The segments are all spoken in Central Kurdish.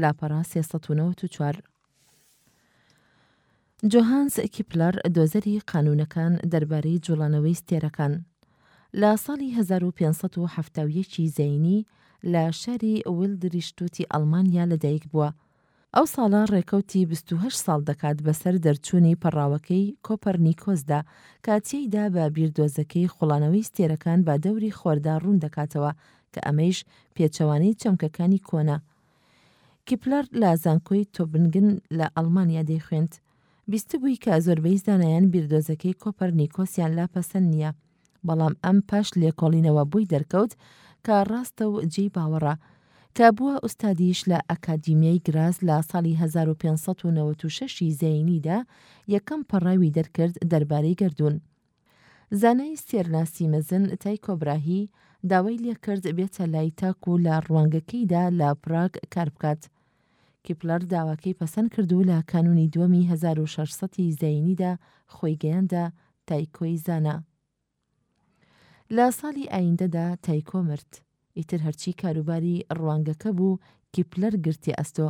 لاپەڕە سێ سەد و نەوەد و چوار. جۆهانس کیپلەر دۆزەری قانوونەکان دەربارەی جوڵانەوەی ستێرەکان لە ساڵی 1571 زینی لە شاری ویلدریشتوتی ئەڵمانیا لەدایک بووە. ئەو ساڵە ڕێکەوتی 28 ساڵ دەکات بەسەر دەرچوونی پەڕاوەکەی کۆپەرنیکۆسدا کە تێیدا بە بیردۆزەکەی خوڵانەوەی ستێرەکان بە دەوری خۆردا ڕوون دەکاتەوە کە ئەمەیش پێچەوانەی چەمکەکانی کۆنە. کیپلەر لە زانکۆی تۆبنگن لە ئەڵمانیا دەیخوێند. بیستبووی کە زۆربەی زانایان بیردۆزەکەی کۆپەرنیکۆسیان لا پەسەند نییە، بەڵام ئەم پاش لێکۆڵینەوە بۆی دەرکەوت کە ڕاستە و جێی باوەڕە، کە بووە ئوستادیش لە ئەکادیمیای گراز لە ساڵی هەزار و پێنج سەد و نەوەد و شەش ی زەینیدا یەکەم پەڕاوی دەرکرد دەربارەی گەردوون. زانای ستێرناسی مەزن تایکۆ براهی داوای لێکرد بێتە لای تاک و لە ڕوانگەکەیدا لە پراگ کار بکات. کیپلەر داواکەی پەسەند کرد و لە کانونی دووەمی 1600 ی زایینیدا خۆی گەیاندە تایکۆی زانا. لە ساڵی ئایندەدا تایکۆ مرد. ئیتر هەرچی کاروباری ڕوانگەکە بوو کیپلەر گرتیە ئەستۆ.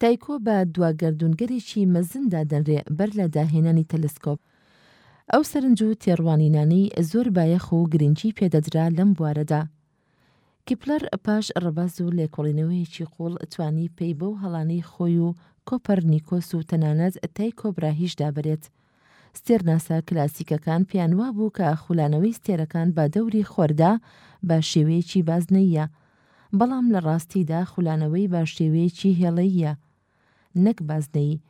تایکۆ بە دوا گەردوونگەرێکی مەزن دادەنرێ بەر لە داهێنانی تەلەسکۆپ. ئەو سەرنج و تێڕوانینانەی زۆر بایەخ و گرنگی پێ دەدرا لەم بوارەدا. کیپلەر پاش ڕەبەز و لێکۆڵینەوەیەکی قووڵ توانی پەی بەو هەڵانەی خۆی و کۆپەر نیکۆس و تەنانەت تایکۆ براهیش دابەرێت. ستێرناسە کلاسیکەکان پێیان وابوو کە خولانەوەی ستێرەکان بە دەوری خۆردا بە شێوەیەکی بازنەییە، بەڵام لە ڕاستیدا خولانەوەی بە شێوەیەکی هێڵەییە نەک بازنەیی.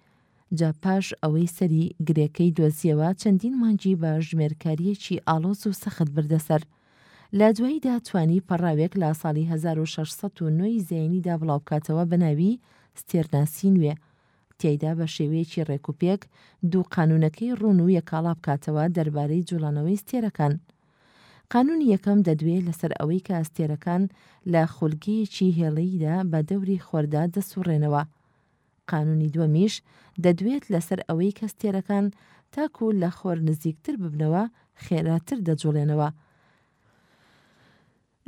جا پاش ئەوەی سەری گرێکەی دۆزییەوە چەندین مانگی بە ژمێرکارییەکی ئاڵۆز و سەخت بردە سەر. لە دواییدا توانی پەڕاوێک لە ساڵی هەزار و شەش سەد و نۆ ی زەینیدا بڵاوبکاتەوە بە ناوی ستێرناسی نوێ، تیایدا بە شێوەیەکی ڕێکوپێک دوو قانوونەکەی ڕوون و یەکاڵا بکاتەوە دەربارەی جوڵانەوەی ستێرەکان. قانوونی یەکەم دەدوێ لەسەر ئەوەی کە ئەستێرەکان لە خولگەیەکی هێڵییدا بە دەوری خۆردا دەسووڕێنەوە. قانوونی دووەمیش دەدوێت لەسەر ئەوەی کە ستێرەکان تاکوو لە خۆر نزیکتر ببنەوە خێراتر دەجوڵێنەوە.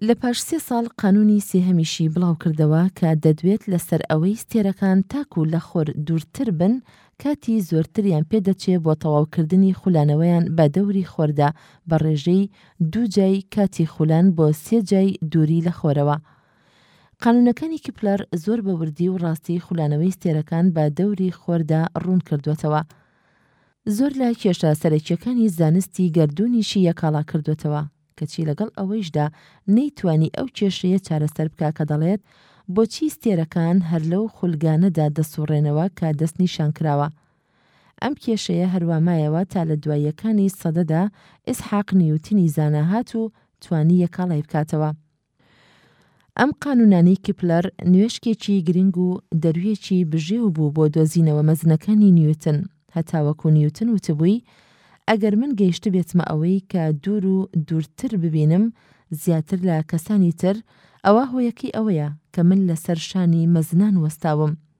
لە پاش سێ ساڵ قانوونی سێهەمیشی بڵاو کردەوە کە دەدوێت لە سەر ئەوەی ستێرەکان تاکوو لە خۆر دوورتر بن کاتی زۆرتریان پێ دەچێ بۆ تەواو کردنی خولانەوەیان بە دەوری خۆردا بە ڕێژەی دوو جای کاتی خولان بۆ سێ جای دووری لە خۆرەوە. قانوونەکانی کپلەر زۆر بە وردی و ڕاستی خولانەوەی ستێرەکان بە دەوری خۆردا ڕوون کردووەتەوە. زۆر لە کێشە سەرەکییەکانی زانستی گەردوونیشی یەکاڵا کردووەتەوە. کەچی لەگەڵ ئەوەیشدا نەیتوانی ئەو کێشەیە چارەسەر بکا کە دەڵێت، بۆچی ستێرەکان هەر لەو خولگانەدا دەسوڕێنەوە کە دەستنیشان کراوە؟ ئەم کێشەیە هەروا مایەوە تا لە دواییەکانی سەدەدا ئیسحاق نیوتنی زانا هات و توانی یەکاڵای بکاتەوە. ئەم قانونانەی کپلەر نوێشکێکی گرنگ و دەرویەکی بژێو بوو بۆ دۆزینەوە مەزنەکانی نیوتن، هەتاوەکو نیوتن وتبووی ئەگەر من گەیشتبێتمە ئەوەی کە دوور و دوورتر ببینم زیاتر لە کەسانی تر ئەوا هۆیەکەی ئەوەیە کە من لەسەر شانی مەزنان وەستاوم،